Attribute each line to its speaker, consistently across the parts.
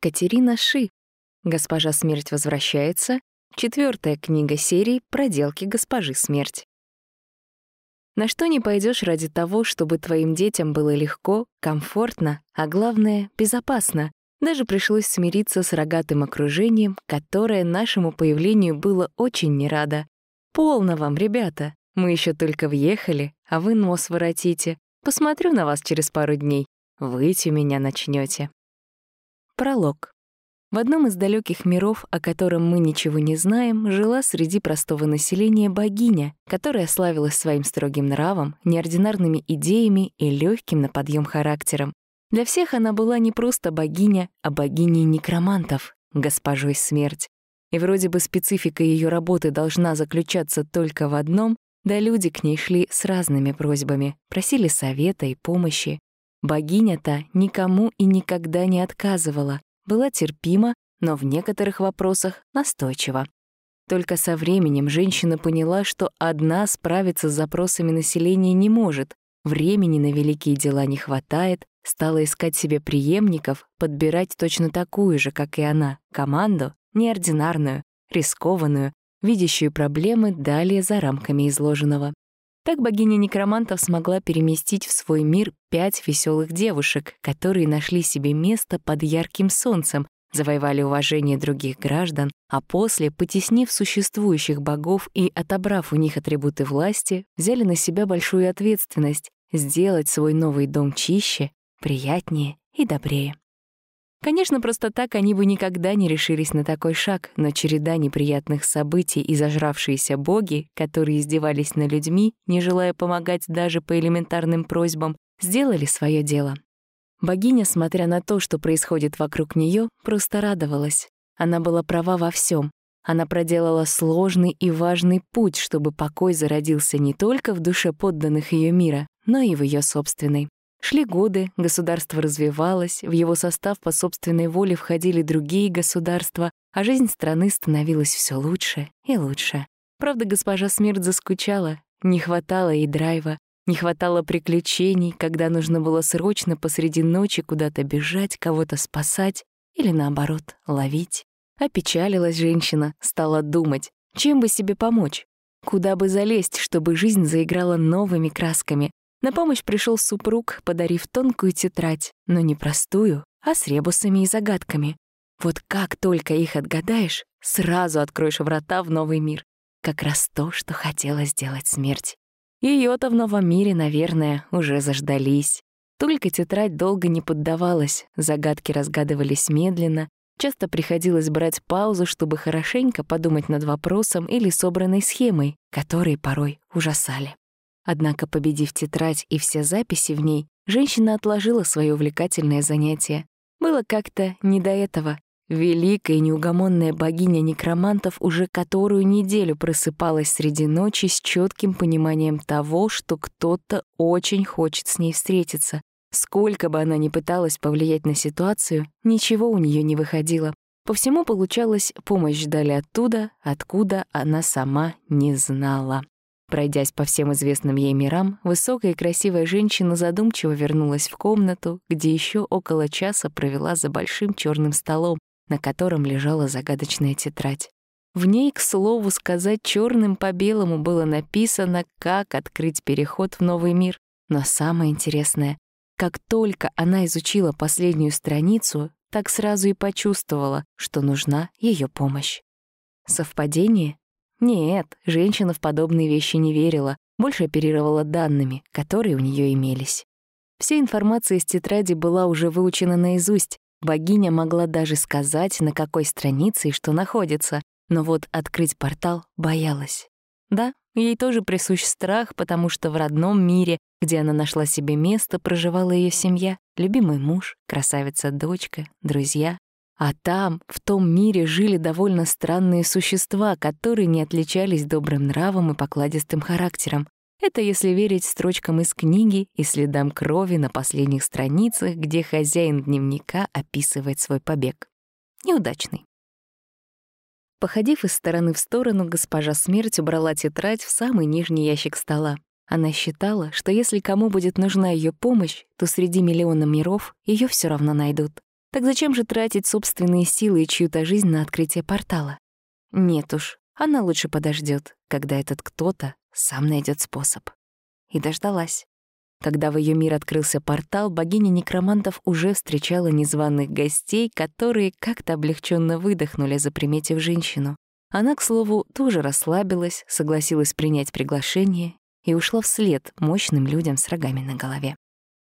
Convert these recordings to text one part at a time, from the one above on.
Speaker 1: Катерина Ши. Госпожа Смерть возвращается. Четвертая книга серии «Проделки госпожи Смерть». На что не пойдешь ради того, чтобы твоим детям было легко, комфортно, а главное — безопасно. Даже пришлось смириться с рогатым окружением, которое нашему появлению было очень не радо. «Полно вам, ребята! Мы еще только въехали, а вы нос воротите. Посмотрю на вас через пару дней. У меня начнете. Пролог. В одном из далеких миров, о котором мы ничего не знаем, жила среди простого населения богиня, которая славилась своим строгим нравом, неординарными идеями и легким на подъем характером. Для всех она была не просто богиня, а богиней некромантов, госпожой смерть. И вроде бы специфика ее работы должна заключаться только в одном, да люди к ней шли с разными просьбами, просили совета и помощи. Богиня-то никому и никогда не отказывала, была терпима, но в некоторых вопросах настойчива. Только со временем женщина поняла, что одна справиться с запросами населения не может, времени на великие дела не хватает, стала искать себе преемников, подбирать точно такую же, как и она, команду, неординарную, рискованную, видящую проблемы далее за рамками изложенного. Так богиня некромантов смогла переместить в свой мир пять веселых девушек, которые нашли себе место под ярким солнцем, завоевали уважение других граждан, а после, потеснив существующих богов и отобрав у них атрибуты власти, взяли на себя большую ответственность сделать свой новый дом чище, приятнее и добрее. Конечно, просто так они бы никогда не решились на такой шаг, но череда неприятных событий и зажравшиеся боги, которые издевались над людьми, не желая помогать даже по элементарным просьбам, сделали свое дело. Богиня, смотря на то, что происходит вокруг нее, просто радовалась. Она была права во всем. Она проделала сложный и важный путь, чтобы покой зародился не только в душе подданных ее мира, но и в ее собственной. Шли годы, государство развивалось, в его состав по собственной воле входили другие государства, а жизнь страны становилась все лучше и лучше. Правда, госпожа Смерть заскучала, не хватало ей драйва, не хватало приключений, когда нужно было срочно посреди ночи куда-то бежать, кого-то спасать или, наоборот, ловить. Опечалилась женщина, стала думать, чем бы себе помочь, куда бы залезть, чтобы жизнь заиграла новыми красками, на помощь пришел супруг, подарив тонкую тетрадь, но не простую, а с ребусами и загадками. Вот как только их отгадаешь, сразу откроешь врата в новый мир. Как раз то, что хотела сделать смерть. Ее-то в новом мире, наверное, уже заждались. Только тетрадь долго не поддавалась, загадки разгадывались медленно, часто приходилось брать паузу, чтобы хорошенько подумать над вопросом или собранной схемой, которые порой ужасали. Однако, победив тетрадь и все записи в ней, женщина отложила свое увлекательное занятие. Было как-то не до этого. Великая неугомонная богиня некромантов уже которую неделю просыпалась среди ночи с четким пониманием того, что кто-то очень хочет с ней встретиться. Сколько бы она ни пыталась повлиять на ситуацию, ничего у нее не выходило. По всему получалось, помощь ждали оттуда, откуда она сама не знала. Пройдясь по всем известным ей мирам, высокая и красивая женщина задумчиво вернулась в комнату, где еще около часа провела за большим черным столом, на котором лежала загадочная тетрадь. В ней, к слову сказать, черным по белому было написано, как открыть переход в новый мир. Но самое интересное, как только она изучила последнюю страницу, так сразу и почувствовала, что нужна ее помощь. Совпадение? Нет, женщина в подобные вещи не верила, больше оперировала данными, которые у нее имелись. Вся информация из тетради была уже выучена наизусть. Богиня могла даже сказать, на какой странице и что находится, но вот открыть портал боялась. Да, ей тоже присущ страх, потому что в родном мире, где она нашла себе место, проживала ее семья, любимый муж, красавица-дочка, друзья, а там, в том мире, жили довольно странные существа, которые не отличались добрым нравом и покладистым характером. Это если верить строчкам из книги и следам крови на последних страницах, где хозяин дневника описывает свой побег. Неудачный. Походив из стороны в сторону, госпожа Смерть убрала тетрадь в самый нижний ящик стола. Она считала, что если кому будет нужна ее помощь, то среди миллиона миров ее все равно найдут. Так зачем же тратить собственные силы и чью-то жизнь на открытие портала? Нет уж, она лучше подождет, когда этот кто-то сам найдет способ. И дождалась. Когда в ее мир открылся портал, богиня некромантов уже встречала незваных гостей, которые как-то облегченно выдохнули, заприметив женщину. Она, к слову, тоже расслабилась, согласилась принять приглашение и ушла вслед мощным людям с рогами на голове.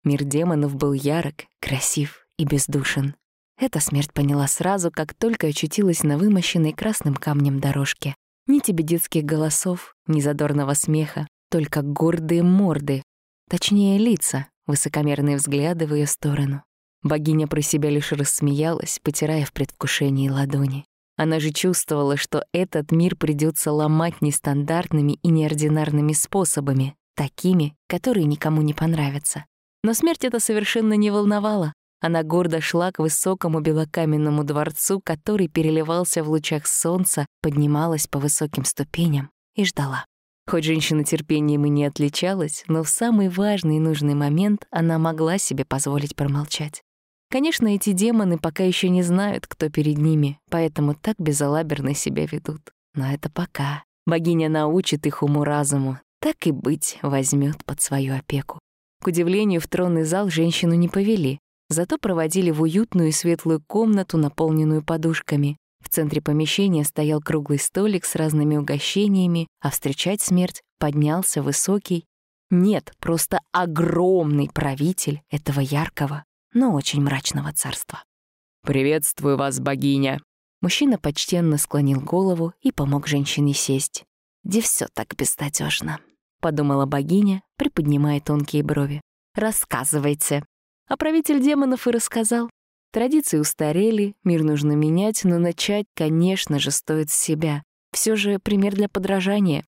Speaker 1: Мир демонов был ярок, красив и бездушен. Эта смерть поняла сразу, как только очутилась на вымощенной красным камнем дорожке. Ни тебе детских голосов, ни задорного смеха, только гордые морды, точнее лица, высокомерные взгляды в ее сторону. Богиня про себя лишь рассмеялась, потирая в предвкушении ладони. Она же чувствовала, что этот мир придется ломать нестандартными и неординарными способами, такими, которые никому не понравятся. Но смерть это совершенно не волновала. Она гордо шла к высокому белокаменному дворцу, который переливался в лучах солнца, поднималась по высоким ступеням и ждала. Хоть женщина терпением и не отличалась, но в самый важный и нужный момент она могла себе позволить промолчать. Конечно, эти демоны пока еще не знают, кто перед ними, поэтому так безалаберно себя ведут. Но это пока. Богиня научит их уму-разуму, так и быть, возьмет под свою опеку. К удивлению, в тронный зал женщину не повели, зато проводили в уютную и светлую комнату, наполненную подушками. В центре помещения стоял круглый столик с разными угощениями, а встречать смерть поднялся высокий, нет, просто огромный правитель этого яркого, но очень мрачного царства.
Speaker 2: «Приветствую вас, богиня!»
Speaker 1: Мужчина почтенно склонил голову и помог женщине сесть. «Где все так безнадежно, подумала богиня, приподнимая тонкие брови. «Рассказывайте». А правитель демонов и рассказал. Традиции устарели, мир нужно менять, но начать, конечно же, стоит с себя. Все же пример для подражания.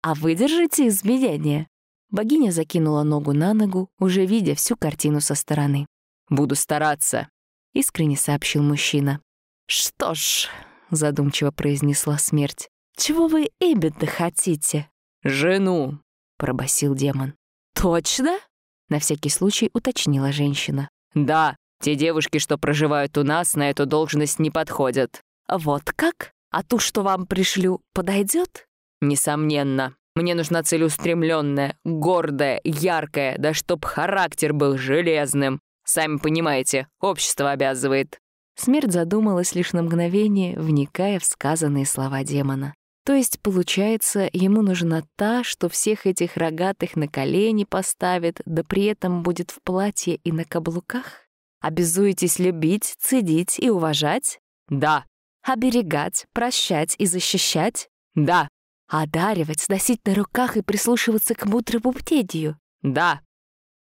Speaker 1: А выдержите изменения. Богиня закинула ногу на ногу, уже видя всю картину со стороны.
Speaker 2: Буду стараться», —
Speaker 1: искренне сообщил мужчина. «Что ж», — задумчиво произнесла смерть, «чего вы Эббета хотите?»
Speaker 2: «Жену», —
Speaker 1: пробасил демон. «Точно?» — на всякий случай уточнила женщина.
Speaker 2: «Да, те девушки, что проживают у нас, на эту должность не подходят».
Speaker 1: «Вот как? А ту, что вам пришлю, подойдет?
Speaker 2: «Несомненно. Мне нужна целеустремленная, гордая, яркая, да чтоб характер был железным. Сами понимаете, общество обязывает».
Speaker 1: Смерть задумалась лишь на мгновение, вникая в сказанные слова демона. То есть, получается, ему нужна та, что всех этих рогатых на колени поставит, да при этом будет в платье и на каблуках? Обязуетесь любить, цедить и уважать?
Speaker 2: Да.
Speaker 1: Оберегать, прощать и защищать?
Speaker 2: Да.
Speaker 1: Одаривать, носить на руках и прислушиваться к мудрому птедию?
Speaker 2: Да.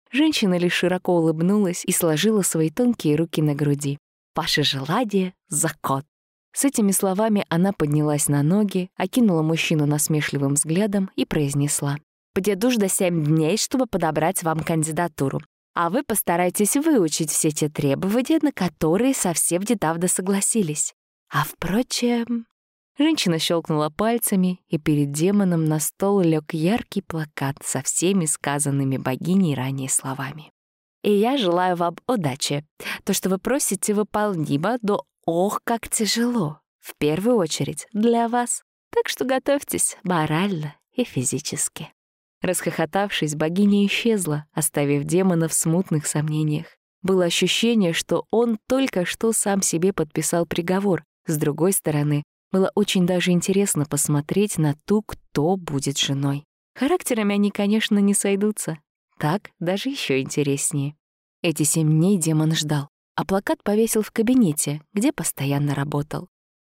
Speaker 1: Женщина лишь широко улыбнулась и сложила свои тонкие руки на груди. «Ваше желание — закон». С этими словами она поднялась на ноги, окинула мужчину насмешливым взглядом и произнесла. «Подеду до семь дней, чтобы подобрать вам кандидатуру. А вы постарайтесь выучить все те требования, на которые совсем недавно согласились. А впрочем...» Женщина щелкнула пальцами, и перед демоном на стол лег яркий плакат со всеми сказанными богиней ранее словами. «И я желаю вам удачи. То, что вы просите, выполнимо, но ох, как тяжело. В первую очередь для вас. Так что готовьтесь морально и физически». Расхохотавшись, богиня исчезла, оставив демона в смутных сомнениях. Было ощущение, что он только что сам себе подписал приговор. С другой стороны, было очень даже интересно посмотреть на ту, кто будет женой. Характерами они, конечно, не сойдутся. Так даже еще интереснее. Эти семь дней демон ждал, а плакат повесил в кабинете, где постоянно работал.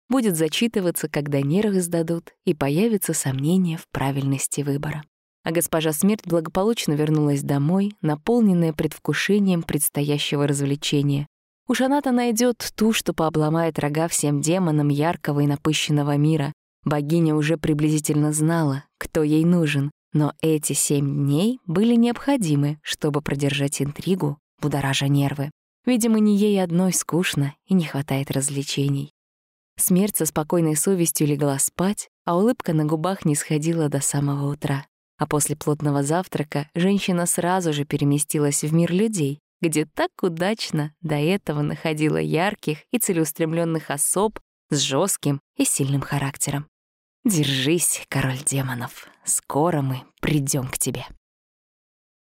Speaker 1: Будет зачитываться, когда нервы сдадут, и появится сомнение в правильности выбора. А госпожа Смерть благополучно вернулась домой, наполненная предвкушением предстоящего развлечения, Уж она-то найдет ту, что пообломает рога всем демонам яркого и напыщенного мира. Богиня уже приблизительно знала, кто ей нужен, но эти семь дней были необходимы, чтобы продержать интригу, будоража нервы. Видимо, не ей одной скучно и не хватает развлечений. Смерть со спокойной совестью легла спать, а улыбка на губах не сходила до самого утра. А после плотного завтрака женщина сразу же переместилась в мир людей, где так удачно до этого находила ярких и целеустремленных особ с жестким и сильным характером. Держись, король демонов, скоро мы придем к тебе.